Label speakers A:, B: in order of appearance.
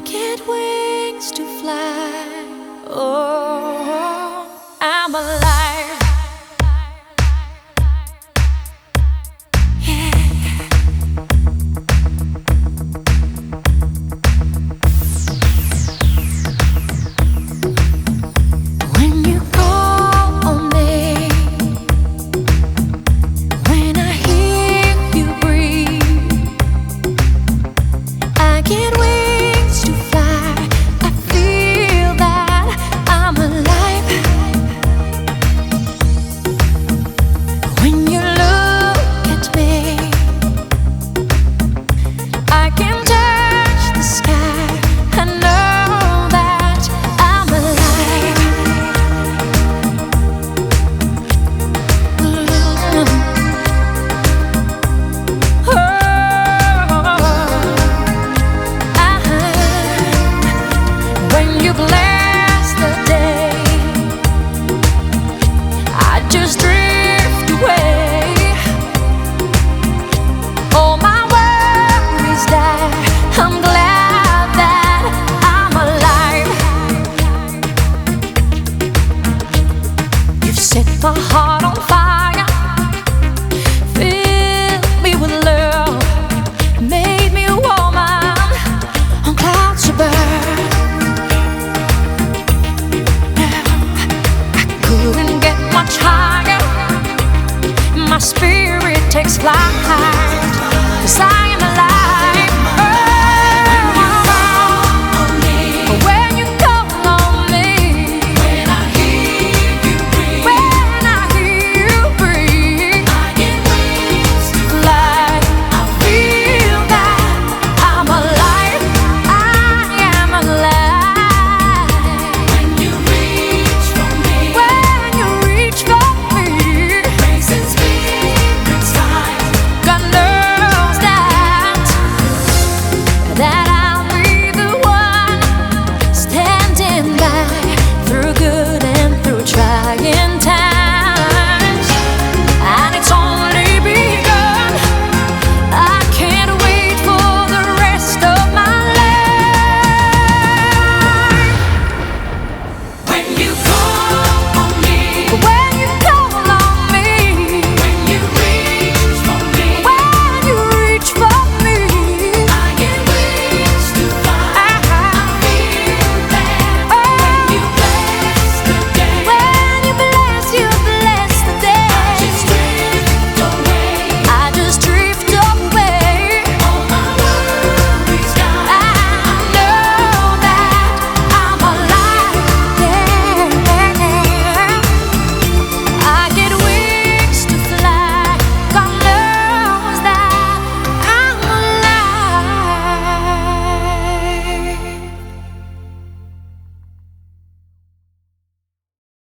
A: get wings to fly. Oh, I'm alive. When you call on me, when I hear you heart on fire. Me with love. Made me a woman clouds. I couldn't get much higher. My spirit takes flight.